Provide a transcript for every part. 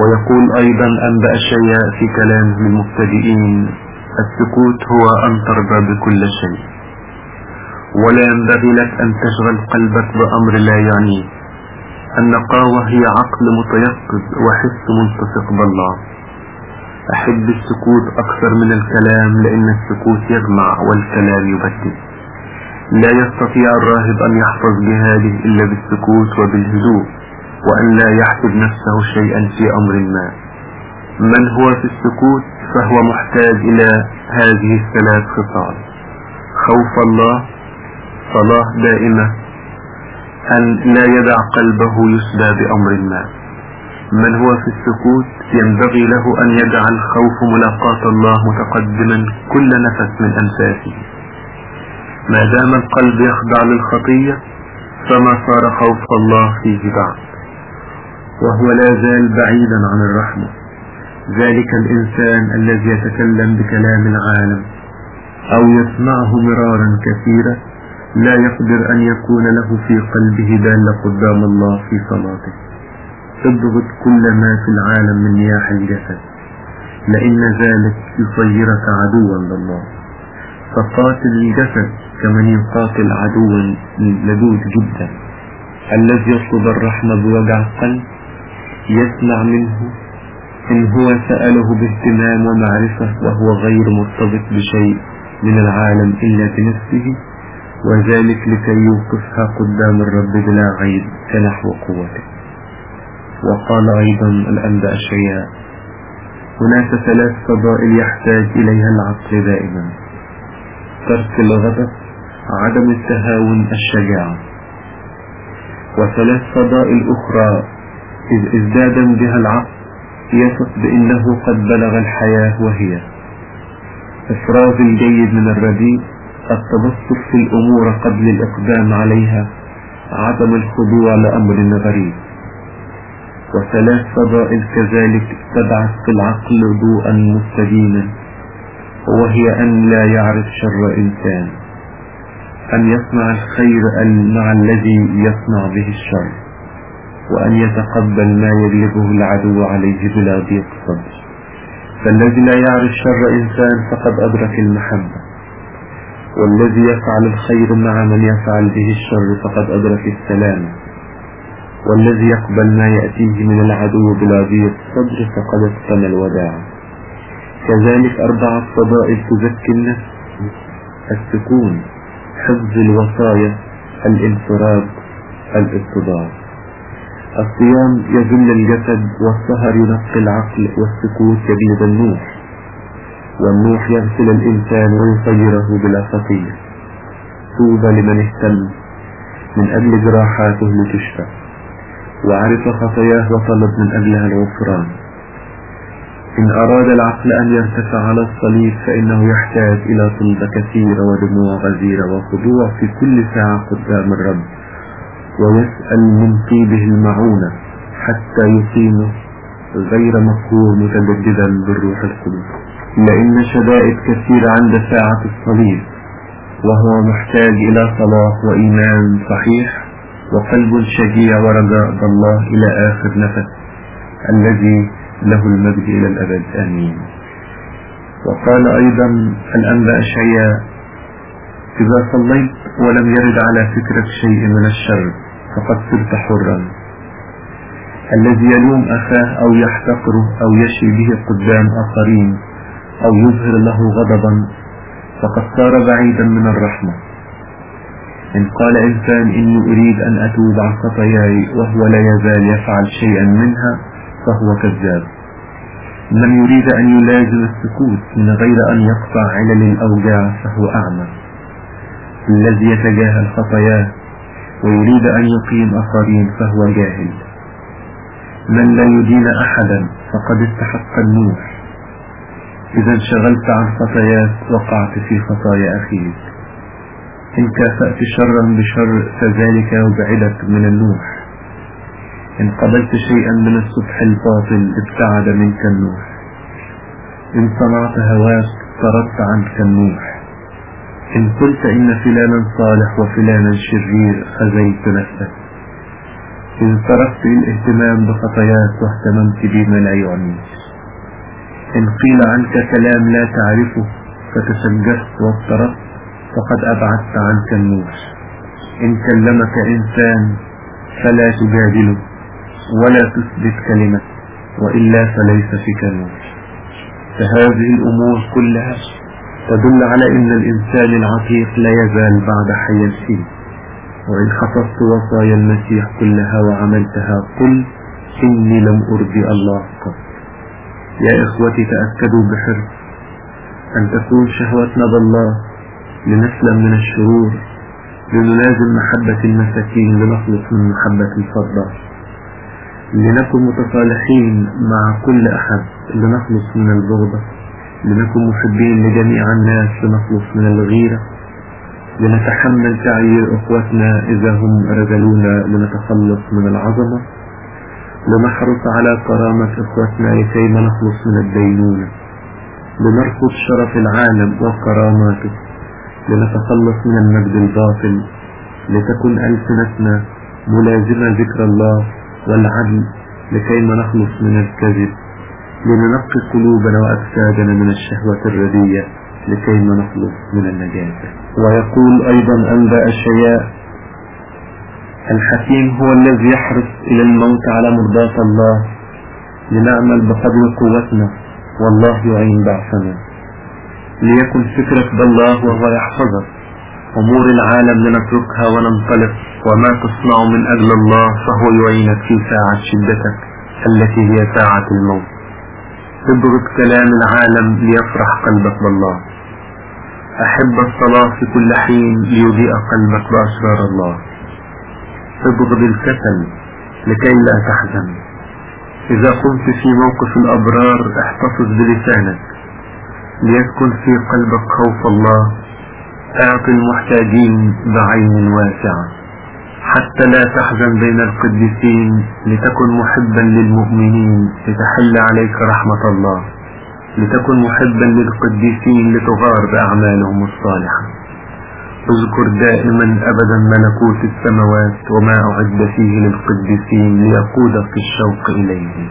ويقول أيضا أنبأ الشيء في كلام المبتدئين. السكوت هو أن ترضى بكل شيء. ولا ينبغي لك أن تشغل قلبك بأمر لا يعنيه النقاوة هي عقل متيقظ وحس ملتصق بالله. أحب السكوت أكثر من الكلام لأن السكوت يجمع والكلام يبدل. لا يستطيع الراهب أن يحفظ جهاده إلا بالسكوت وبالهدوء وأن لا يحسب نفسه شيئا في أمر ما. من هو في السكوت فهو محتاج إلى هذه الثلاث خصال. خوف الله صلاة دائمة. أن لا يدع قلبه يسدى بأمر ما. من هو في السكوت ينبغي له أن يجعل خوف ملاقاة الله متقدما كل نفس من أنفاسه. ما دام القلب يخضع للخطية فما صار خوف الله فيه بعد. وهو لا زال بعيدا عن الرحمة. ذلك الإنسان الذي يتكلم بكلام العالم أو يسمعه مرارا كثيرا لا يقدر أن يكون له في قلبه دالة قدام الله في صلاته. اضغط كل ما في العالم من نياح الجسد لأن ذلك يصيرك عدوا لله. فقاتل الجسد كمن يقاتل عدوا لدود جدا. الذي يطلب الرحمة بوجع القلب يسمع منه إن هو سأله باهتمام ومعرفة وهو غير مرتبط بشيء من العالم إلا بنفسه وذلك لكي يوقفها قدام الرب بلا عيب كنحو قوته. وقال أيضا الأنباء الشياء هناك ثلاث فضائل يحتاج إليها العقل دائما. ترك الغضب عدم التهاون الشجاعة. وثلاث فضائل أخرى إذ ازدادا بها العقل يثق بأنه قد بلغ الحياة وهي. إفراز الجيد من الرديء التبسط في الأمور قبل الإقدام عليها عدم الخضوع لأمر غريب. وثلاث فضائل كذلك تبعث في العقل ضوءا مستديما وهي أن لا يعرف شر إنسان أن يصنع الخير مع الذي يصنع به الشر. وأن يتقبل ما يغلبه العدو عليه بلا ضيق صدر. فالذي لا يعرف شر إنسان فقد أدرك المحبة. والذي يفعل الخير مع من يفعل به الشر فقد أدرك السلام. والذي يقبل ما يأتيه من العدو بلا ضيق صدر فقد اتقن الوداع. كذلك أربعة فضائل تزكي النفس. السكون حفظ الوصايا الانفراد الاتضاع. الصيام يذل الجسد والسهر ينقي العقل والسكوت يبيض النوح والنوح يغسل الإنسان ويصيره بلا خطية طوبى لمن اهتم. من أجل جراحاته لتشفى وعرف خطاياه وطلب من أجلها الغفران. إن أراد العقل أن يرتفع على الصليب فإنه يحتاج إلى طلبة كثيرة ودموع غزيرة وخضوع في كل ساعة قدام الرب. ويسأل من طيبه المعونة حتى يقيمه غير مقهور متجددا بالروح القدس. لأن شدائد كثيرة عند ساعة الصليب وهو محتاج إلى صلاة وإيمان صحيح وقلب شجيع ورجاء بالله إلى آخر نفس الذي له المجد إلى الأبد. آمين. وقال أيضا الأنباء شيئا إذا صليت ولم يرد على فكرة شيء من الشر فقد صرت حرا. الذي يلوم أخاه أو يحتقره أو يشي به قدام آخرين أو يظهر له غضبا فقد صار بعيدا من الرحمة. إن قال إنسان إني أريد أن أتوب عن خطاياي وهو لا يزال يفعل شيئا منها فهو كذاب. من يريد أن يلازم السكوت من غير أن يقطع علل الأوجاع فهو أعمى. الذي يتجاهل خطاياه ويريد أن يقيم آخرين فهو جاهل. من لا يدين أحدا فقد استحق النوح إذا انشغلت عن خطاياك وقعت في خطايا أخيك. إن كافأت شرا بشر فذلك يبعدك من النوح إن قبلت شيئا من الصبح الباطل ابتعد منك النوح إن صنعت هواك طردت عنك النوح إن قلت إن فلانا صالح وفلانا شرير خزيت نفسك. إن تركت الاهتمام بخطاياك واهتممت بما لا يعنيك إن قيل عنك كلام لا تعرفه فتسجست واضطربت فقد أبعدت عنك النور. إن كلمك إنسان فلا تجادله ولا تثبت كلمة وإلا فليس فيك نور. فهذه الأمور كلها تدل على أن الإنسان العتيق لا يزال بعد حيا فيه وإن حفظت وصايا المسيح كلها وعملتها قل إني لم أرضي الله قط. يا إخوتي تأكدوا بحرص أن تكون شهوتنا بالله لنسلم من الشرور لنلازم محبة المساكين لنخلص من محبة الفضة لنكن متصالحين مع كل أحد لنخلص من البغضة لنكن محبين لجميع الناس لنخلص من الغيرة لنتحمل تعيير أخوتنا إذا هم رجلونا لنتخلص من العظمة لنحرص على كرامة إخوتنا لكي نخلص من الدينونة لنرفض شرف العالم وكراماته لنتخلص من المجد الباطل لتكن ألسنتنا ملازمة ذكر الله والعدل لكي نخلص من الكذب. لننقي قلوبنا وأجسادنا من الشهوة الردية لكي ما نخلص من النجاسة. ويقول أيضا أنباء الشياء الحكيم هو الذي يحرص إلى الموت على مرضاة الله لنعمل بقدر قوتنا والله يعين ضعفنا ليكن فكرك بالله وهو يحفظك أمور العالم لنتركها وننطلق وما تصنع من أجل الله فهو يعينك في ساعة شدتك التي هي ساعة الموت. ابرد كلام العالم ليفرح قلبك بالله. أحب الصلاة في كل حين ليضيء قلبك بأسرار الله. ابغض الكسل لكي لا تحزن. إذا قمت في موقف الأبرار احتفظ بلسانك. ليسكن في قلبك خوف الله. اعط المحتاجين بعين واسعة. حتى لا تحزن بين القديسين لتكن محبا للمؤمنين. لتحل عليك رحمة الله. لتكن محبا للقديسين لتغار بأعمالهم الصالحة. اذكر دائما أبدا ملكوت السماوات وما أعد فيه للقديسين ليقودك الشوق إليه.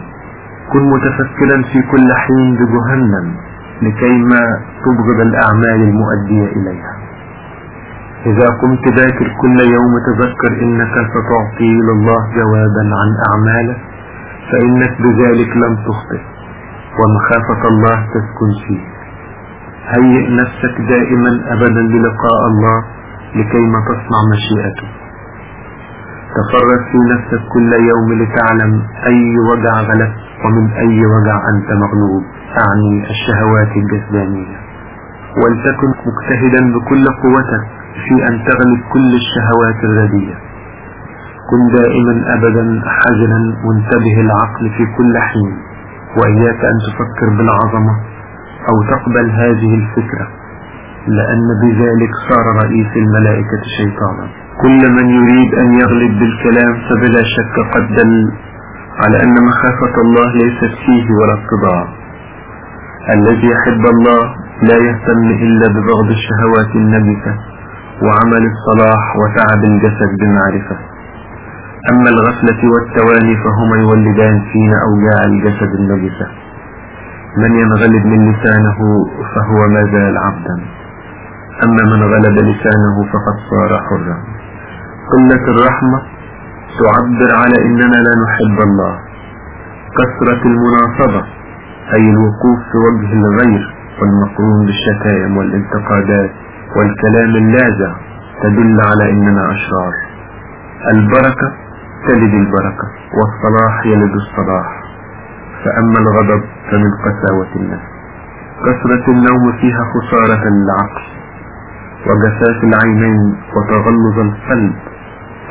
كن متفكرا في كل حين بجهنم لكيما تبغض الأعمال المؤدية إليها. إذا قمت ذاكر كل يوم تذكر إنك ستعطي لله جوابا عن أعمالك فإنك بذلك لم تخطئ ومخافة الله تسكن فيك. هيئ نفسك دائما أبدا للقاء الله لكي ما تصنع مشيئته تفرد في نفسك كل يوم لتعلم أي وجع غلب ومن أي وجع أنت مغلوب. أعني الشهوات الجسدانية. ولتكن مجتهدا بكل قوتك في أن تغلب كل الشهوات الردية كن دائما أبدا حزنا منتبه العقل في كل حين وإياك أن تفكر بالعظمة أو تقبل هذه الفكرة لأن بذلك صار رئيس الملائكة شيطانا. كل من يريد أن يغلب بالكلام فبلا شك قد دل على أن مخافة الله ليست فيه ولا اتضاع الذي يحب الله لا يهتم إلا ببغض الشهوات النبثة وعمل الصلاح وتعب الجسد بالمعرفة أما الغفلة والتواني فهما يولدان فينا أوجاع الجسد النجسة. من ينغلب من لسانه فهو ما زال عبدا. أما من غلب لسانه فقد صار حرا. قلة الرحمة تعبر على إننا لا نحب الله. كثرة المناصبة أي الوقوف في وجه الغير. والمقرون بالشتائم والانتقادات والكلام اللاذع تدل على إننا أشرار. البركة تلد البركة والصلاح يلد الصلاح. فأما الغضب فمن قساوة النفس. كثرة النوم فيها خسارة للعقل. وجفاف العينين وتغلظ القلب.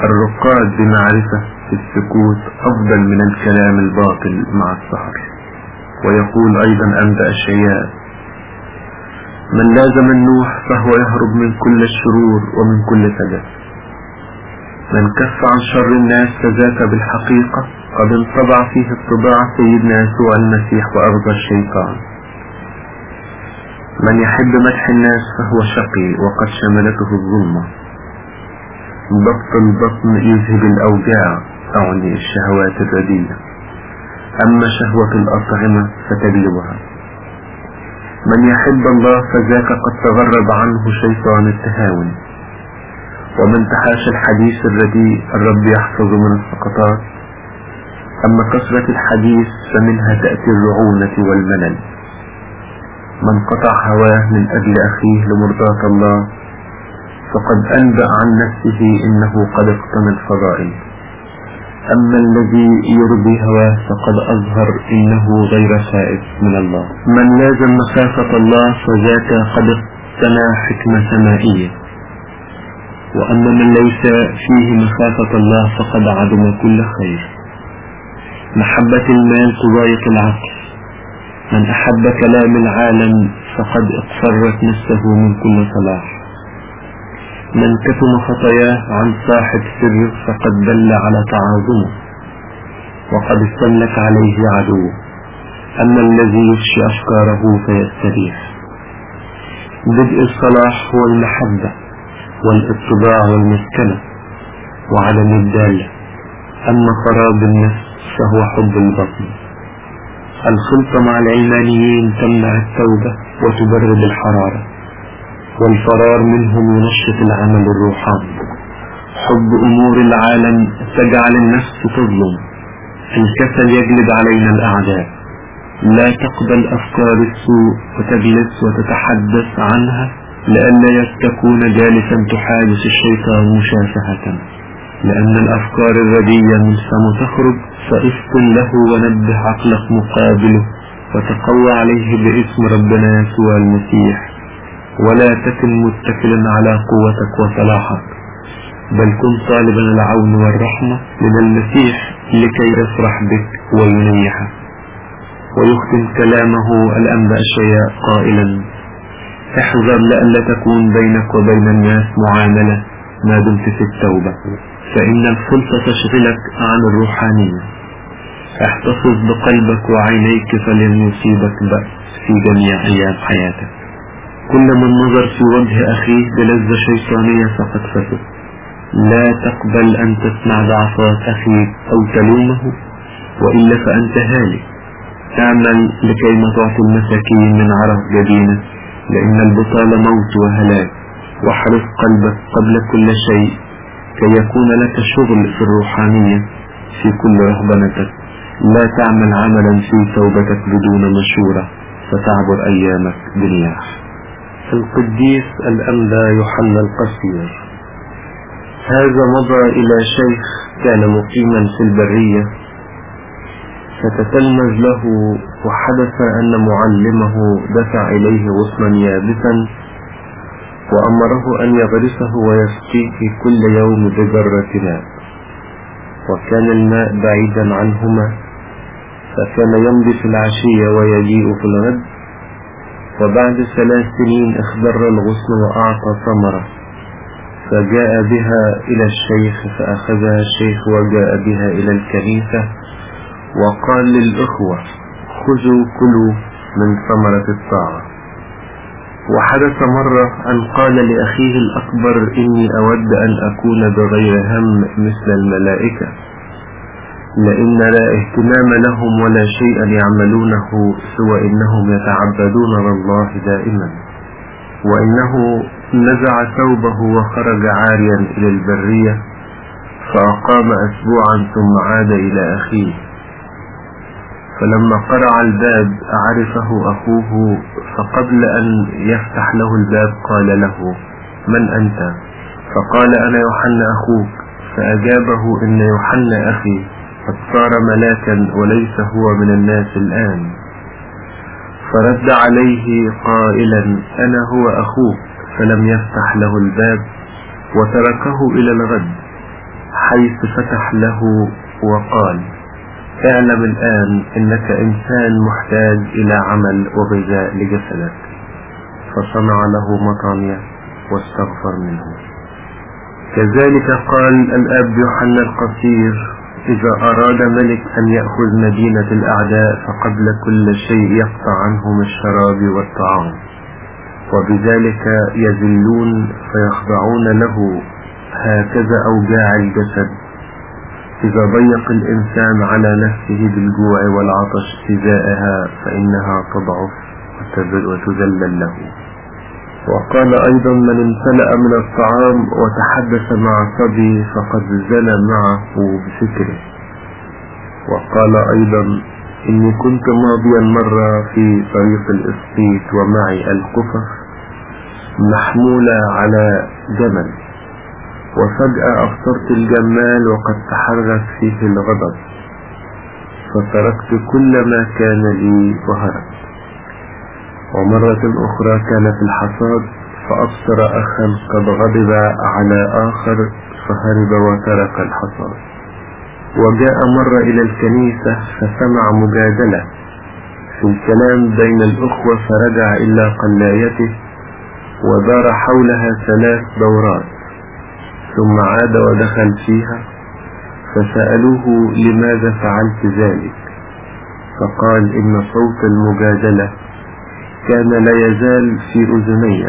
الرقاد بمعرفة في السكوت أفضل من الكلام الباطل مع السهر. ويقول أيضا أنبأ الشياء من لازم النوح فهو يهرب من كل الشرور ومن كل سجد. من كف عن شر الناس فذاك بالحقيقة قد انطبع فيه الطباع سيدنا يسوع المسيح وأرضى الشيطان. من يحب مدح الناس فهو شقي وقد شملته الظلمة. ضبط البطن يذهب الأوجاع أعني الشهوات الرديئة أما شهوة الأطعمة فتجلبها. من يحب الله فذاك قد تغرب عنه شيطان التهاون. ومن تحاش الحديث الرديء الرب يحفظ من السقطات. أما كثرة الحديث فمنها تأتي الرعونة والملل. من قطع هواه من أجل أخيه لمرضاة الله فقد أنبأ عن نفسه إنه قد اقتنى الفضائل. أما الذي يرضي هواه فقد أظهر إنه غير خائف من الله. من لازم مخافة الله فذاك قد اقتنى حكمة سمائية. وأما من ليس فيه مخافة الله فقد عدم كل خير. محبة المال تضايق العقل. من أحب كلام العالم فقد اقفرت نفسه من كل صلاح. من كتم خطاياه عن صاحب سره فقد دل على تعاظمه وقد استملك عليه عدوه. أما الذي يفشي أفكاره فيستريح. بدء الصلاح هو المحبة والاتباع والمسكنة وعدم الدالة. أما خراب النفس فهو حب البطن. الخلطة مع العلمانيين تمنع التوبة وتبرد الحرارة. والفرار منهم ينشط العمل الروحاني. حب أمور العالم تجعل النفس تظلم. الكسل يجلب علينا الأعداء. لا تقبل أفكار السوء وتجلس وتتحدث عنها لئلا تكون جالسا تحادث الشيطان مشافهة لأن الأفكار الردية من فم تخرج فإفطن له ونبه عقلك مقابله. وتقوى عليه باسم ربنا يسوع المسيح. ولا تكن متكلا على قوتك وصلاحك بل كن طالبا العون والرحمة من المسيح لكي يفرح بك وينيحك ويختم كلامه الأنباء شياء قائلا احذر لئلا تكون بينك وبين الناس معاملة ما دمت في التوبة فإن الخلطة تشغلك عن الروحانية. احتفظ بقلبك وعينيك فلن يصيبك بأس في جميع أيام حياتك. كل من نظر في وجه أخيه بلذة شيطانية فقد فسد لا تقبل أن تسمع ضعفات أخيك أو تلومه وإلا فأنت هالك اعمل لكي ما تعطي المساكين من عرف جبينك لأن البطالة موت وهلاك. واحرص قلبك قبل كل شيء كي يكون لك شغل في الروحانية في كل رهبنتك لا تعمل عملا في توبتك بدون مشورة فتعبر أيامك بالنياح القديس الأنبا يوحنا القصير. هذا مضى إلى شيخ كان مقيما في البرية فتتلمذ له وحدث أن معلمه دفع إليه غصنا يابسا وأمره أن يغرسه ويسقيه كل يوم بجرة ماء. وكان الماء بعيدا عنهما فكان يمضي في العشية ويجيء في الغد. وبعد ثلاث سنين اخضر الغصن وأعطى ثمرة فجاء بها إلى الشيخ فأخذها الشيخ وجاء بها إلى الكنيسة وقال للإخوة خذوا كلوا من ثمرة الطاعة. وحدث مرة أن قال لأخيه الأكبر إني أود أن أكون بغير هم مثل الملائكة. لأن لا اهتمام لهم ولا شيئا يعملونه سوى إنهم يتعبدون لله دائما. وإنه نزع ثوبه وخرج عاريا إلى البرية فأقام أسبوعا ثم عاد إلى أخيه. فلما قرع الباب عرفه أخوه فقبل أن يفتح له الباب قال له من أنت؟ فقال أنا يوحنا أخوك. فأجابه إن يوحنا أخي. قد صار ملاكا وليس هو من الناس الآن. فرد عليه قائلا أنا هو أخوك. فلم يفتح له الباب وتركه إلى الغد حيث فتح له وقال اعلم الآن إنك إنسان محتاج إلى عمل وغذاء لجسدك. فصنع له مطعمية واستغفر منه. كذلك قال الأب يوحنا القصير إذا أراد ملك أن يأخذ مدينة الأعداء فقبل كل شيء يقطع عنهم الشراب والطعام. وبذلك يذلون فيخضعون له هكذا أوجاع الجسد. إذا ضيق الإنسان على نفسه بالجوع والعطش إزاءها فإنها تضعف وتذلل له. وقال أيضا من امتلأ من الطعام وتحدث مع صبي فقد زنى معه بفكره وقال أيضا إني كنت ماضيا مرة في طريق الإسقيط ومعي القفف محمولة على جمل. وفجأة أبصرت الجمال وقد تحرك فيه الغضب. فتركت كل ما كان لي وهربت. ومرة أخرى كان في الحصاد فأبصر أخا قد غضب على آخر فهرب وترك الحصاد. وجاء مرة إلى الكنيسة فسمع مجادلة. في الكلام بين الأخوة فرجع إلى قلايته ودار حولها ثلاث دورات. ثم عاد ودخل فيها فسألوه لماذا فعلت ذلك؟ فقال إن صوت المجادلة كان لا يزال في أذني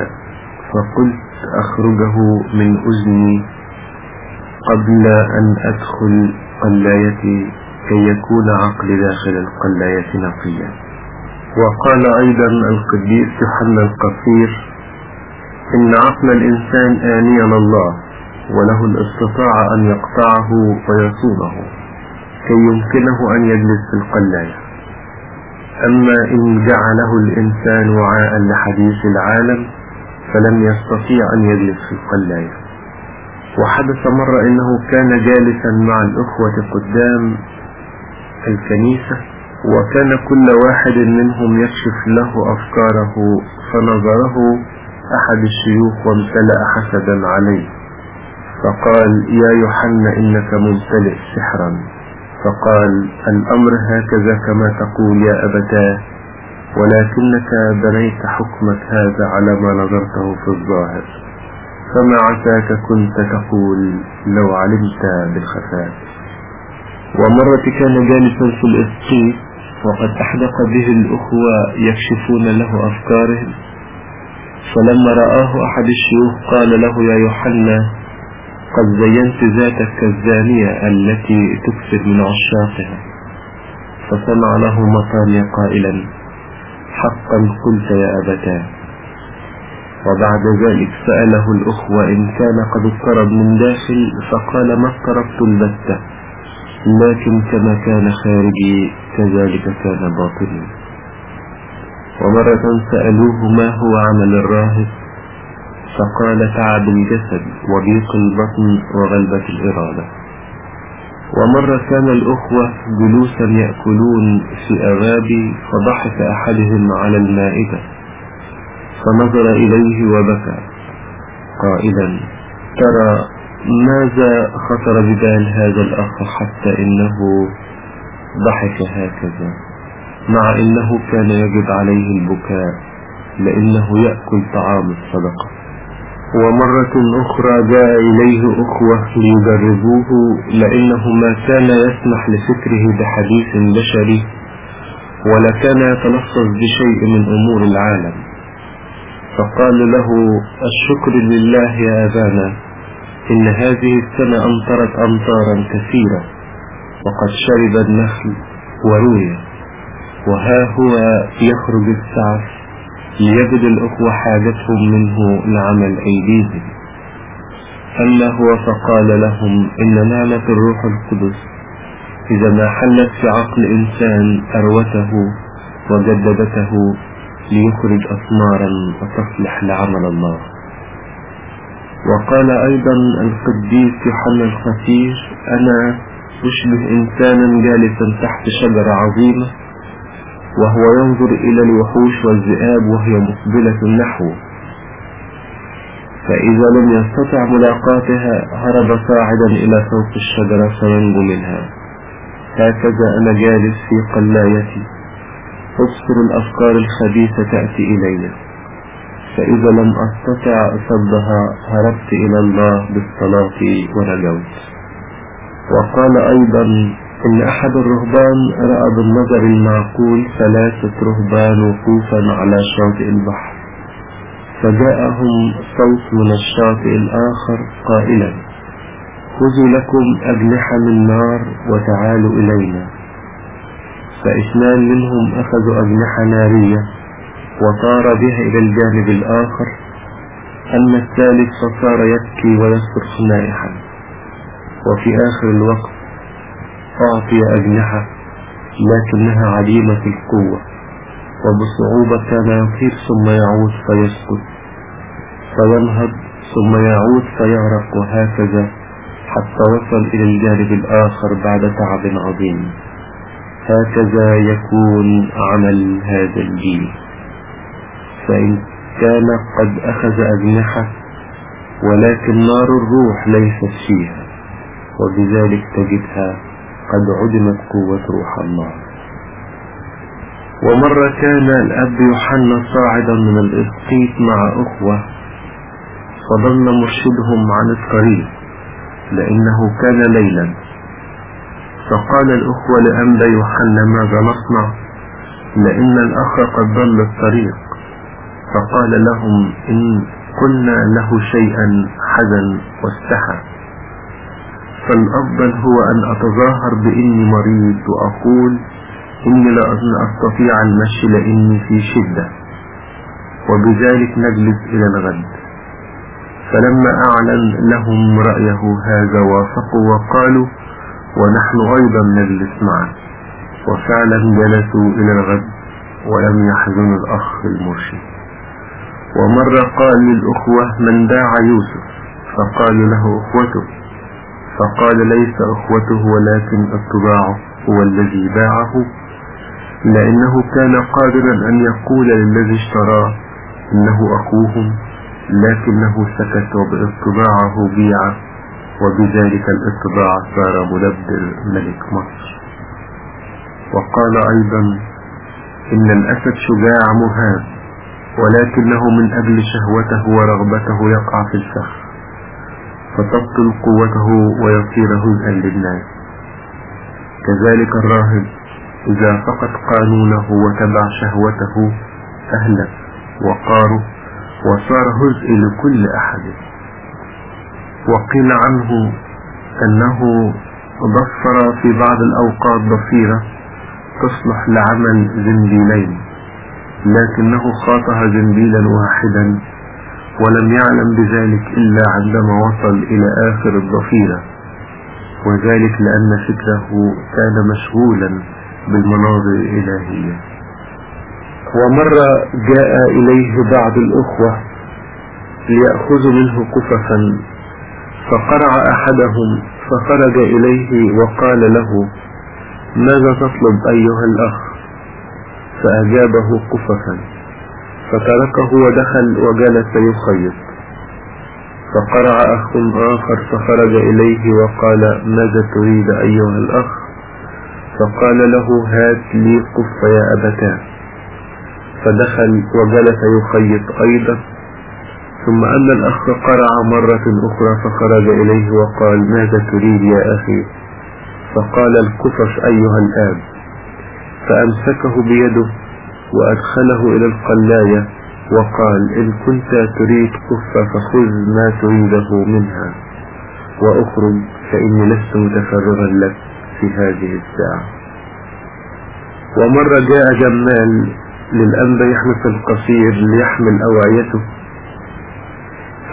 فقلت أخرجه من أذني قبل أن أدخل قلايتي كي يكون عقلي داخل القلاية نقيا. وقال أيضا القديس يوحنا القصير إن عقل الإنسان آنيا الله وله الاستطاعة أن يقطعه ويصونه كي يمكنه أن يجلس في القلاية. أما إن جعله الإنسان وعاء لحديث العالم فلم يستطيع أن يجلس في القلاية. وحدث مرة إنه كان جالسا مع الأخوة قدام الكنيسة وكان كل واحد منهم يكشف له أفكاره فنظره أحد الشيوخ وامتلأ حسدا عليه فقال يا يوحنا إنك ممتلئ سحرا. فقال الأمر هكذا كما تقول يا أبتاه ولكنك بنيت حكمك هذا على ما نظرته في الظاهر. فما عساك كنت تقول لو علمت بالخفاء. ومرة كان جالسا في الإسقيط وقد أحدق به الأخوة يكشفون له أفكارهم. فلما رآه أحد الشيوخ قال له يا يوحنا قد زينت ذاتك كالزانية التي تكثر من عشاقها. فسمع له مطاني قائلا حقا قلت يا أبتاه. وبعد ذلك سأله الأخوة إن كان قد اضطرب من داخل؟ فقال ما اضطربت البتة لكن كما كان خارجي كذلك كان باطني. ومرة سألوه ما هو عمل الراهب؟ فقال تعب الجسد وضيق البطن وغلبة الإرادة. ومرة كان الأخوة جلوسا يأكلون في أغابي فضحك أحدهم على المائدة فنظر إليه وبكى. قائلا ترى ماذا خطر ببال هذا الأخ حتى إنه ضحك هكذا؟ مع إنه كان يجب عليه البكاء لأنه يأكل طعام الصدقة. ومرة أخرى جاء إليه أخوة ليجربوه لأنه ما كان يسمح لفكره بحديث بشري ولا كان يتلفظ بشيء من أمور العالم. فقال له الشكر لله يا أبانا إن هذه السنة أمطرت أمطارا كثيرة وقد شرب النخل وروي وها هو يخرج السعف ليجد الأخوة حاجتهم منه لعمل أيديهم أما هو فقال لهم إن نعمة الروح القدس إذا ما حلت في عقل إنسان أروته وجددته ليخرج أثمارا وتصلح لعمل الله. وقال أيضا القديس يوحنا الخفير أنا أشبه إنسانا جالسا تحت شجرة عظيمة وهو ينظر إلى الوحوش والذئاب وهي مقبلة نحوه فإذا لم يستطع ملاقاتها هرب صاعدا إلى فوق الشجرة فينجو منها. هكذا أنا جالس في قلايتي. أبصر الأفكار الخبيثة تأتي إلي فإذا لم أستطع صدها هربت إلى الله بالصلاة ونجوت وقال أيضا إن أحد الرهبان رأى بالنظر المعقول ثلاثة رهبان وقوفا على شاطئ البحر. فجاءهم صوت من الشاطئ الآخر قائلا خذوا لكم أجنحة من نار وتعالوا إلينا. فاثنان منهم أخذوا أجنحة نارية وطار بها إلى الجانب الآخر أما الثالث فصار يبكي ويصرخ نائحا. وفي آخر الوقت أعطي أجنحة لكنها عديمة القوة وبصعوبة كان يطير ثم يعود فيسقط فينهض ثم يعود فيغرق وهكذا حتى وصل إلى الجانب الآخر بعد تعب عظيم. هكذا يكون عمل هذا الجيل فإن كان قد أخذ أجنحة ولكن نار الروح ليست فيها وبذلك تجدها قد عدمت قوة روح الله. ومرة كان الأب يوحنا صاعدا من الإسقيط مع أخوة فضل مرشدهم عن الطريق لأنه كان ليلا. فقال الأخوة لأنبا يوحنا ماذا نصنع؟ لأن الأخ قد ضل الطريق. فقال لهم إن قلنا له شيئا حزن واستحى. فالأفضل هو أن أتظاهر بإني مريض وأقول إني لا أستطيع المشي لإني في شدة وبذلك نجلس إلى الغد. فلما أعلن لهم رأيه هذا وافقوا وقالوا ونحن أيضا نجلس معه وفعلا جلسوا إلى الغد ولم يحزن الأخ المرشد. ومرة قال للأخوة من باع يوسف فقالوا له أخوته فقال ليس أخوته ولكن اتباعه هو الذي باعه. لأنه كان قادرا أن يقول للذي اشتراه إنه أخوهم لكنه سكت وباطباعه بيع وبذلك الاطباع صار مدبر ملك مصر. وقال أيضا إن الأسد شجاع مهاب ولكنه من أجل شهوته ورغبته يقع في الفخ. فتبطل قوته ويصير هزءا للناس كذلك الراهب إذا فقد قانونه وتبع شهوته أهلك وقاره وصار هزء لكل أحد. وقيل عنه أنه ضفر في بعض الأوقات ضفيرة تصلح لعمل زنبيلين لكنه خاطها زنبيلا واحدا. ولم يعلم بذلك إلا عندما وصل إلى آخر الضفيرة. وذلك لأن فكره كان مشغولا بالمناظر الإلهية. ومرة جاء إليه بعض الأخوة ليأخذوا منه قففا فقرع أحدهم فخرج إليه وقال له ماذا تطلب أيها الأخ؟ فأجابه قففا فتركه ودخل وجلس يخيط فقرع أخ آخر فخرج إليه وقال ماذا تريد أيها الأخ؟ فقال له هات لي قف يا أبتاه. فدخل وجلس يخيط أيضا. ثم أن الأخ قرع مرة أخرى فخرج إليه وقال ماذا تريد يا أخي؟ فقال الكفش أيها الآب. فأمسكه بيده وأدخله إلى القلاية وقال إن كنت تريد كفة فخذ ما تريده منها. وأخرج فإني لست متفرغا لك في هذه الساعة. ومرة جاء جمال للأنبا يحمس القصير ليحمل أوعيته.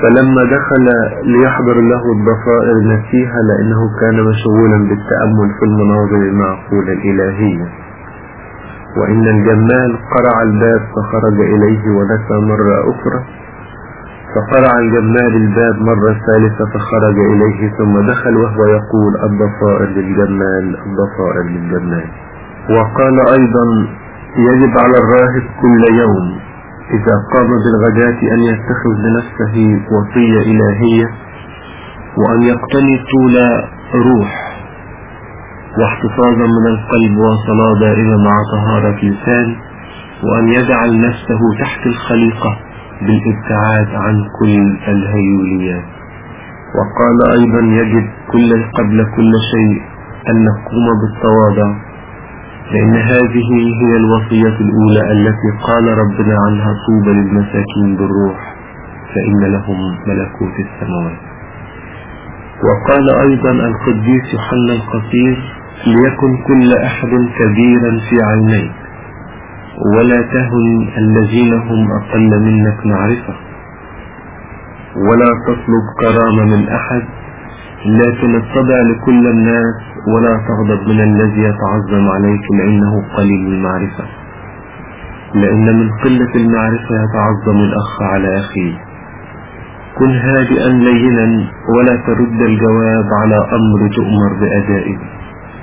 فلما دخل ليحضر له الضفائر نسيها لأنه كان مشغولا بالتأمل في المناظر المعقولة الإلهية. وإن الجمال قرع الباب فخرج إليه ونسى مرة أخرى. فقرع الجمال الباب مرة ثالثة فخرج إليه ثم دخل وهو يقول الضفائر للجمال الضفائر للجمال. وقال أيضا يجب على الراهب كل يوم إذا قام بالغداة أن يتخذ لنفسه وصية إلهية وأن يقتني طول روح. واحتفاظا من القلب وصلاة دائمة مع طهارة لسان وأن يجعل نفسه تحت الخليقة بالابتعاد عن كل الهيوليات. وقال أيضا يجب كل قبل كل شيء أن نقوم بالتواضع لأن هذه هي الوصية الأولى التي قال ربنا عنها طوبى للمساكين بالروح فإن لهم ملكوت السماوات. وقال أيضا القديس يوحنا القصير ليكن كل أحد كبيرا في عينيك ولا تهن الذين هم أقل منك معرفة ولا تطلب كرامة من أحد لكن اتبع لكل الناس ولا تغضب من الذي يتعظم عليك لأنه قليل المعرفة. لأن من قلة المعرفة يتعظم الأخ على أخيه. كن هادئا لينا ولا ترد الجواب على أمر تؤمر بأدائه.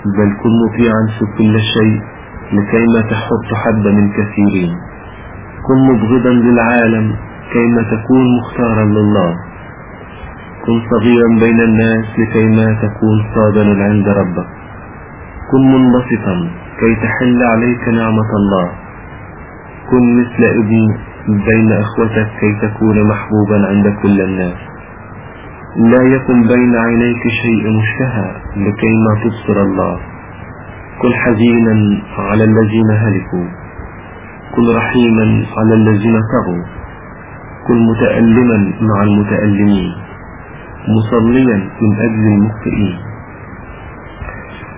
بل كن مطيعا في كل شيء لكيما تحط حد من كثيرين. كن مبغضا للعالم كيما تكون مختارا لله. كن صغيرا بين الناس لكيما تكون صادنا عند ربك. كن منبسطا كي تحل عليك نعمة الله. كن مثل ابن بين أخوتك كي تكون محبوبا عند كل الناس. لا يكن بين عينيك شيء مشتهى لكيما تبصر الله. كن حزينا على الذين هلكوا. كن رحيما على الذين طغوا كن متألما مع المتألمين. مصليا من أجل المخطئين.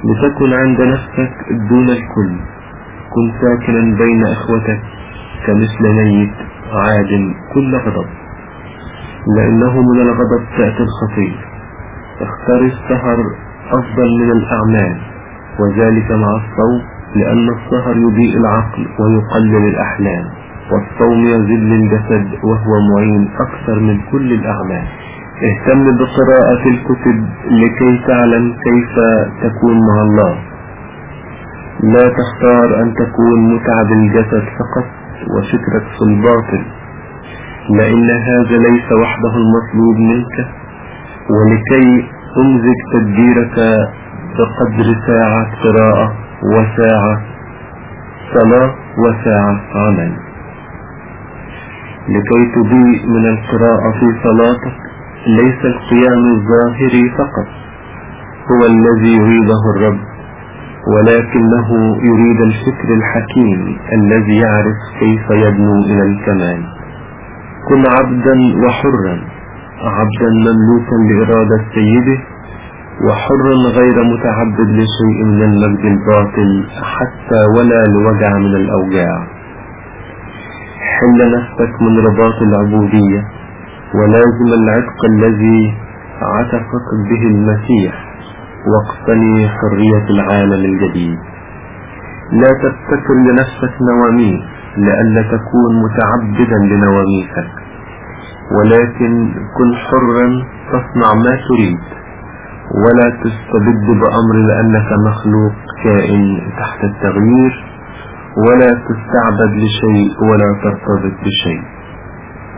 لتكن عند نفسك دون الكل. كن ساكنا بين أخوتك كمثل ميت عادم كل غضب. لأنه من الغضب تأتي الخطية اختر السهر أفضل من الأعمال وذلك مع الصوم لأن السهر يضيء العقل ويقلل الأحلام والصوم يذل الجسد وهو معين أكثر من كل الأعمال. اهتم بقراءة الكتب لكي تعلم كيف تكون مع الله. لا تختار أن تكون متعب الجسد فقط وفكرك في الباطل لأن هذا ليس وحده المطلوب منك ولكي أمزج تدبيرك بقدر ساعة قراءة وساعة صلاة وساعة عمل. لكي تضيء من القراءة في صلاتك ليس القيام الظاهري فقط هو الذي يريده الرب ولكنه يريد الفكر الحكيم الذي يعرف كيف يبنو إلى الكمال. كن عبدا وحرا عبدا مملوكا لإرادة سيده وحرا غير متعبد لشيء من المجد الباطل حتى ولا لوجع من الأوجاع. حل نفسك من رباط العبودية ولازم العتق الذي عتقك به المسيح واقتني حرية العالم الجديد. لا تبتكر لنفسك نواميس لئلا تكون متعبدا لنواميسك. ولكن كن حرا تصنع ما تريد. ولا تستبد بأمر لأنك مخلوق كائن تحت التغيير. ولا تستعبد لشيء ولا ترتبط بشيء.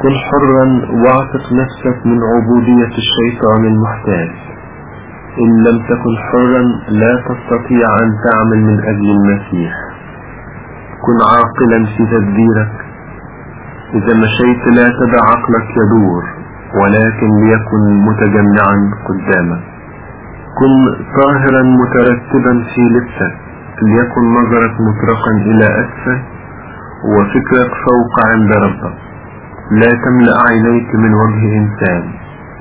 كن حرا واعتق نفسك من عبودية الشيطان المحتاج إن لم تكن حرا لا تستطيع أن تعمل من أجل المسيح. كن عاقلا في تدبيرك. إذا مشيت لا تدع عقلك يدور ولكن ليكن متجمعا قدامك. كن طاهرا مترتبا في لبسك ليكن نظرك مطرقا إلى أسفل وفكرك فوق عند ربك. لا تملأ عينيك من وجه إنسان.